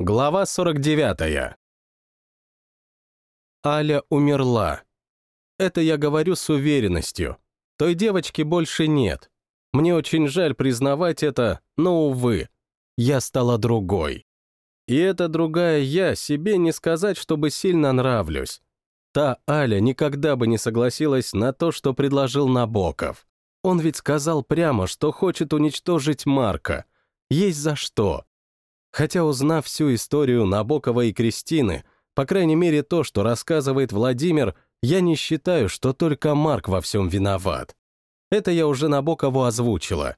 Глава 49. Аля умерла. Это я говорю с уверенностью. Той девочки больше нет. Мне очень жаль признавать это, но, увы, я стала другой. И эта другая я себе не сказать, чтобы сильно нравлюсь. Та Аля никогда бы не согласилась на то, что предложил Набоков. Он ведь сказал прямо, что хочет уничтожить Марка. Есть за что. Хотя, узнав всю историю Набокова и Кристины, по крайней мере то, что рассказывает Владимир, я не считаю, что только Марк во всем виноват. Это я уже Набокову озвучила.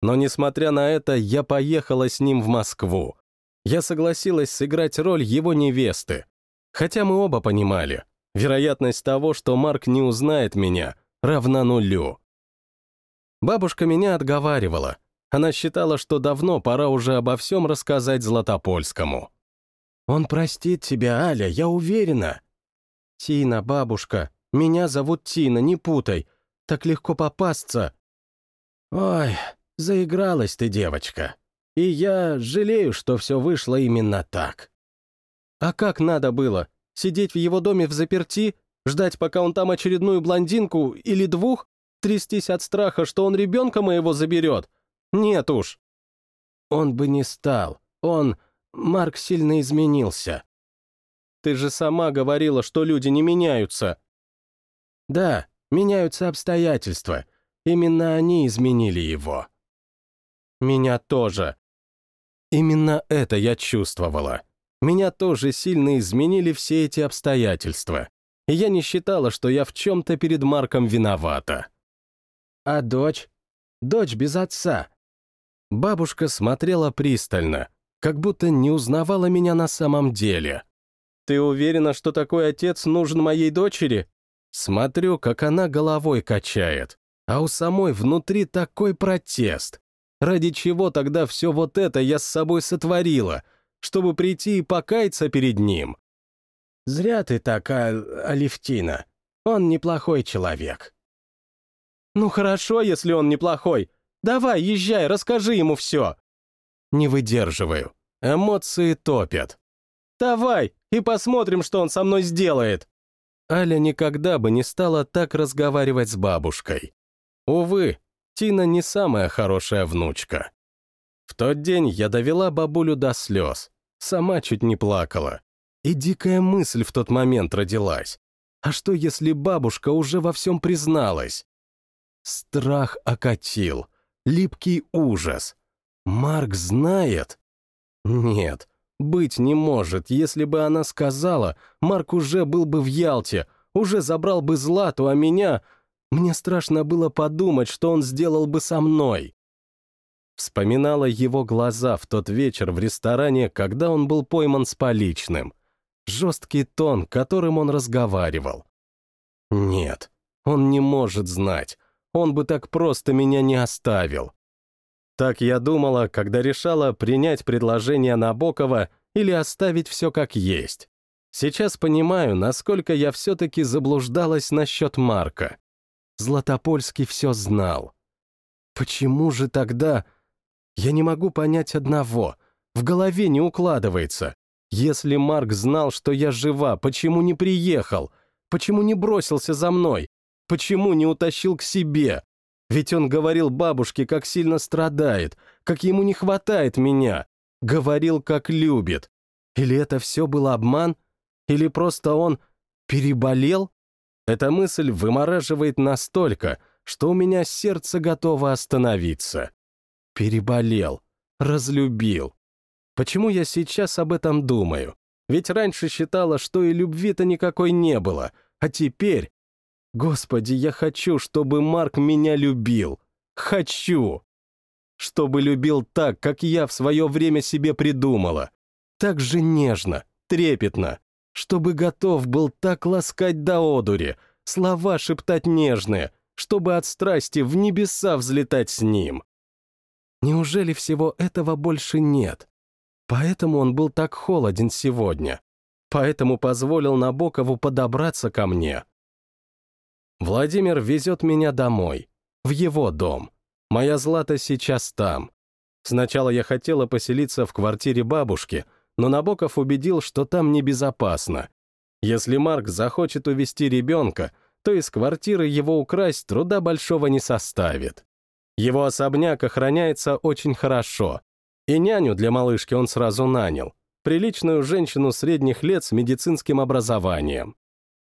Но, несмотря на это, я поехала с ним в Москву. Я согласилась сыграть роль его невесты. Хотя мы оба понимали, вероятность того, что Марк не узнает меня, равна нулю. Бабушка меня отговаривала, она считала, что давно пора уже обо всем рассказать Златопольскому. «Он простит тебя, Аля, я уверена». «Тина, бабушка, меня зовут Тина, не путай. Так легко попасться». «Ой, заигралась ты, девочка. И я жалею, что все вышло именно так». «А как надо было? Сидеть в его доме в заперти? Ждать, пока он там очередную блондинку или двух? Трястись от страха, что он ребенка моего заберет? Нет уж. Он бы не стал. Он... Марк сильно изменился. Ты же сама говорила, что люди не меняются. Да, меняются обстоятельства. Именно они изменили его. Меня тоже. Именно это я чувствовала. Меня тоже сильно изменили все эти обстоятельства. И я не считала, что я в чем-то перед Марком виновата. А дочь? Дочь без отца. Бабушка смотрела пристально, как будто не узнавала меня на самом деле. «Ты уверена, что такой отец нужен моей дочери?» Смотрю, как она головой качает, а у самой внутри такой протест. Ради чего тогда все вот это я с собой сотворила? Чтобы прийти и покаяться перед ним? Зря ты такая, Алевтина. Он неплохой человек. Ну хорошо, если он неплохой. Давай, езжай, расскажи ему все. Не выдерживаю. Эмоции топят. Давай, и посмотрим, что он со мной сделает. Аля никогда бы не стала так разговаривать с бабушкой. Увы, Тина не самая хорошая внучка. В тот день я довела бабулю до слез, сама чуть не плакала. И дикая мысль в тот момент родилась. А что, если бабушка уже во всем призналась? Страх окатил липкий ужас. Марк знает? Нет, быть не может. Если бы она сказала, Марк уже был бы в Ялте, уже забрал бы Злату, а меня... Мне страшно было подумать, что он сделал бы со мной. Вспоминала его глаза в тот вечер в ресторане, когда он был пойман с поличным. Жесткий тон, которым он разговаривал. Нет, он не может знать он бы так просто меня не оставил. Так я думала, когда решала принять предложение Набокова или оставить все как есть. Сейчас понимаю, насколько я все-таки заблуждалась насчет Марка. Златопольский все знал. Почему же тогда... Я не могу понять одного. В голове не укладывается. Если Марк знал, что я жива, почему не приехал? Почему не бросился за мной? Почему не утащил к себе? Ведь он говорил бабушке, как сильно страдает, как ему не хватает меня. Говорил, как любит. Или это все был обман? Или просто он переболел? Эта мысль вымораживает настолько, что у меня сердце готово остановиться. Переболел, разлюбил. Почему я сейчас об этом думаю? Ведь раньше считала, что и любви-то никакой не было, а теперь Господи, я хочу, чтобы Марк меня любил. Хочу. Чтобы любил так, как я в свое время себе придумала. Так же нежно, трепетно. Чтобы готов был так ласкать до одури, слова шептать нежные, чтобы от страсти в небеса взлетать с ним. Неужели всего этого больше нет? Поэтому он был так холоден сегодня. Поэтому позволил Набокову подобраться ко мне. Владимир везет меня домой, в его дом. Моя Злата сейчас там. Сначала я хотела поселиться в квартире бабушки, но Набоков убедил, что там небезопасно. Если Марк захочет увести ребенка, то из квартиры его украсть труда большого не составит. Его особняк охраняется очень хорошо. И няню для малышки он сразу нанял. Приличную женщину средних лет с медицинским образованием.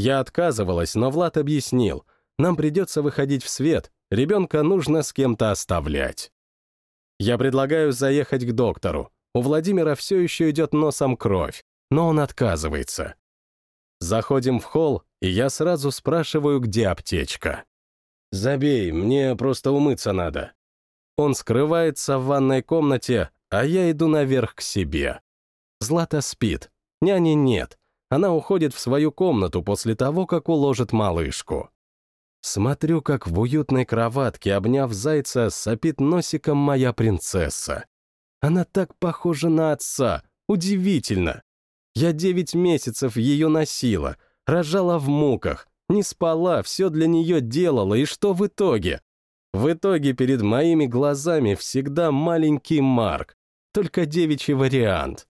Я отказывалась, но Влад объяснил. Нам придется выходить в свет, ребенка нужно с кем-то оставлять. Я предлагаю заехать к доктору. У Владимира все еще идет носом кровь, но он отказывается. Заходим в холл, и я сразу спрашиваю, где аптечка. «Забей, мне просто умыться надо». Он скрывается в ванной комнате, а я иду наверх к себе. Злата спит, няни нет. Она уходит в свою комнату после того, как уложит малышку. Смотрю, как в уютной кроватке, обняв зайца, сопит носиком моя принцесса. Она так похожа на отца, удивительно. Я девять месяцев ее носила, рожала в муках, не спала, все для нее делала, и что в итоге? В итоге перед моими глазами всегда маленький Марк, только девичий вариант.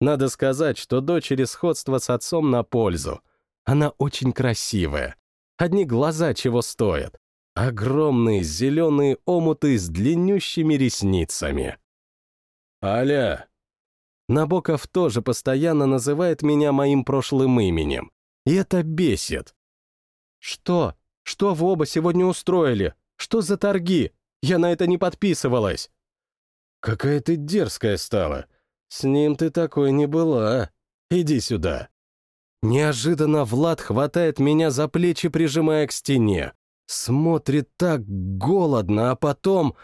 Надо сказать, что дочери сходство с отцом на пользу. Она очень красивая. Одни глаза чего стоят. Огромные зеленые омуты с длиннющими ресницами. «Аля!» Набоков тоже постоянно называет меня моим прошлым именем. И это бесит. «Что? Что вы оба сегодня устроили? Что за торги? Я на это не подписывалась». «Какая ты дерзкая стала. С ним ты такой не была. Иди сюда». Неожиданно Влад хватает меня за плечи, прижимая к стене. Смотрит так голодно, а потом...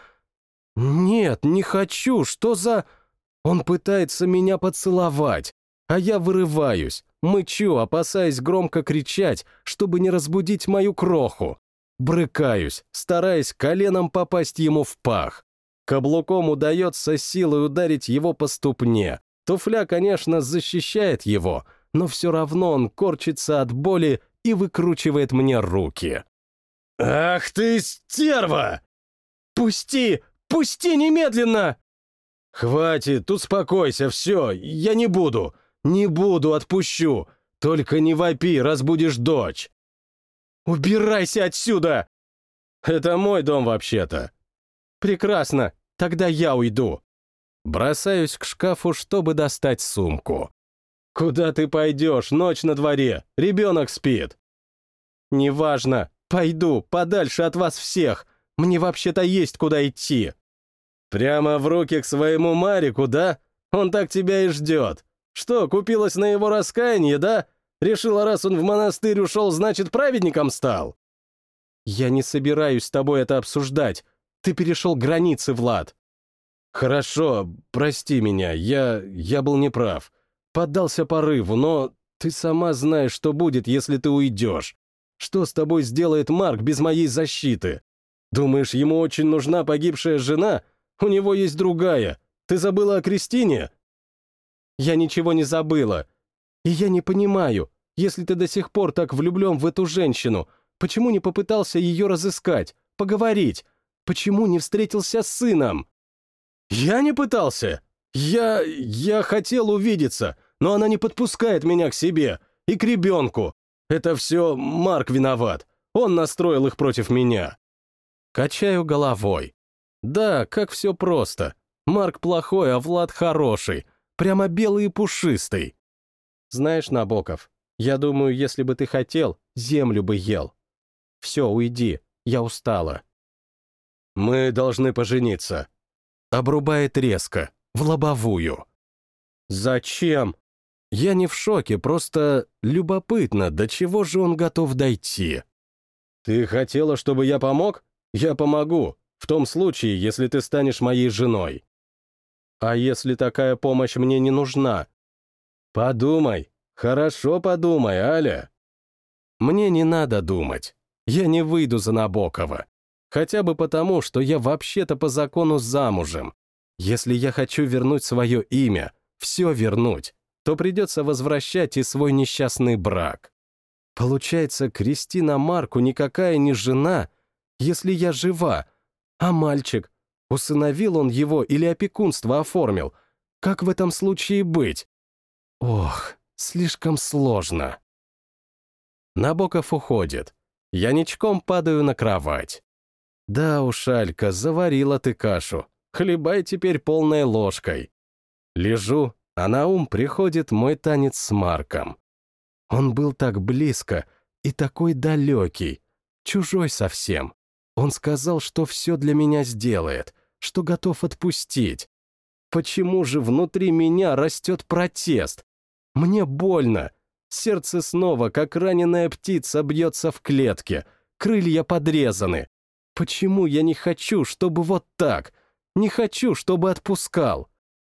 «Нет, не хочу, что за...» Он пытается меня поцеловать, а я вырываюсь, мычу, опасаясь громко кричать, чтобы не разбудить мою кроху. Брыкаюсь, стараясь коленом попасть ему в пах. Каблуком удается силой ударить его по ступне. Туфля, конечно, защищает его, но все равно он корчится от боли и выкручивает мне руки. «Ах ты, стерва!» «Пусти! Пусти немедленно!» «Хватит, успокойся, все, я не буду. Не буду, отпущу. Только не вопи, разбудишь дочь». «Убирайся отсюда!» «Это мой дом вообще-то». «Прекрасно, тогда я уйду». Бросаюсь к шкафу, чтобы достать сумку. «Куда ты пойдешь? Ночь на дворе. Ребенок спит». «Неважно. Пойду, подальше от вас всех. Мне вообще-то есть куда идти». «Прямо в руки к своему Марику, да? Он так тебя и ждет. Что, купилась на его раскаяние, да? Решила, раз он в монастырь ушел, значит, праведником стал?» «Я не собираюсь с тобой это обсуждать. Ты перешел границы, Влад». «Хорошо, прости меня, я... я был неправ. Поддался порыву, но ты сама знаешь, что будет, если ты уйдешь. Что с тобой сделает Марк без моей защиты? Думаешь, ему очень нужна погибшая жена? У него есть другая. Ты забыла о Кристине?» «Я ничего не забыла. И я не понимаю, если ты до сих пор так влюблен в эту женщину, почему не попытался ее разыскать, поговорить? Почему не встретился с сыном?» «Я не пытался. Я... я хотел увидеться, но она не подпускает меня к себе и к ребенку. Это все Марк виноват. Он настроил их против меня». Качаю головой. Да, как все просто. Марк плохой, а Влад хороший. Прямо белый и пушистый. Знаешь, Набоков, я думаю, если бы ты хотел, землю бы ел. Все, уйди, я устала. Мы должны пожениться. Обрубает резко, в лобовую. Зачем? Я не в шоке, просто любопытно, до чего же он готов дойти. Ты хотела, чтобы я помог? Я помогу. В том случае, если ты станешь моей женой. А если такая помощь мне не нужна? Подумай, хорошо подумай, Аля. Мне не надо думать. Я не выйду за Набокова. Хотя бы потому, что я вообще-то по закону замужем. Если я хочу вернуть свое имя, все вернуть, то придется возвращать и свой несчастный брак. Получается, Кристина Марку никакая не жена, если я жива, а мальчик? Усыновил он его или опекунство оформил? Как в этом случае быть? Ох, слишком сложно. Набоков уходит. Я ничком падаю на кровать. Да уж, Алька, заварила ты кашу. Хлебай теперь полной ложкой. Лежу, а на ум приходит мой танец с Марком. Он был так близко и такой далекий, чужой совсем. Он сказал, что все для меня сделает, что готов отпустить. Почему же внутри меня растет протест? Мне больно. Сердце снова, как раненая птица, бьется в клетке. Крылья подрезаны. Почему я не хочу, чтобы вот так? Не хочу, чтобы отпускал.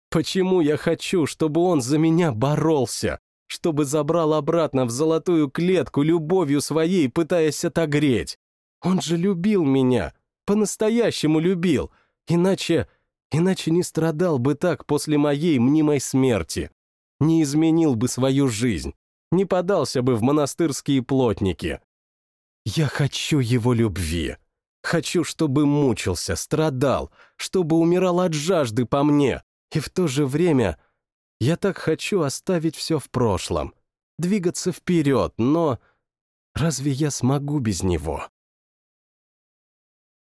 Почему я хочу, чтобы он за меня боролся? Чтобы забрал обратно в золотую клетку любовью своей, пытаясь отогреть? Он же любил меня, по-настоящему любил, иначе... иначе не страдал бы так после моей мнимой смерти, не изменил бы свою жизнь, не подался бы в монастырские плотники. Я хочу его любви. Хочу, чтобы мучился, страдал, чтобы умирал от жажды по мне. И в то же время я так хочу оставить все в прошлом, двигаться вперед, но разве я смогу без него?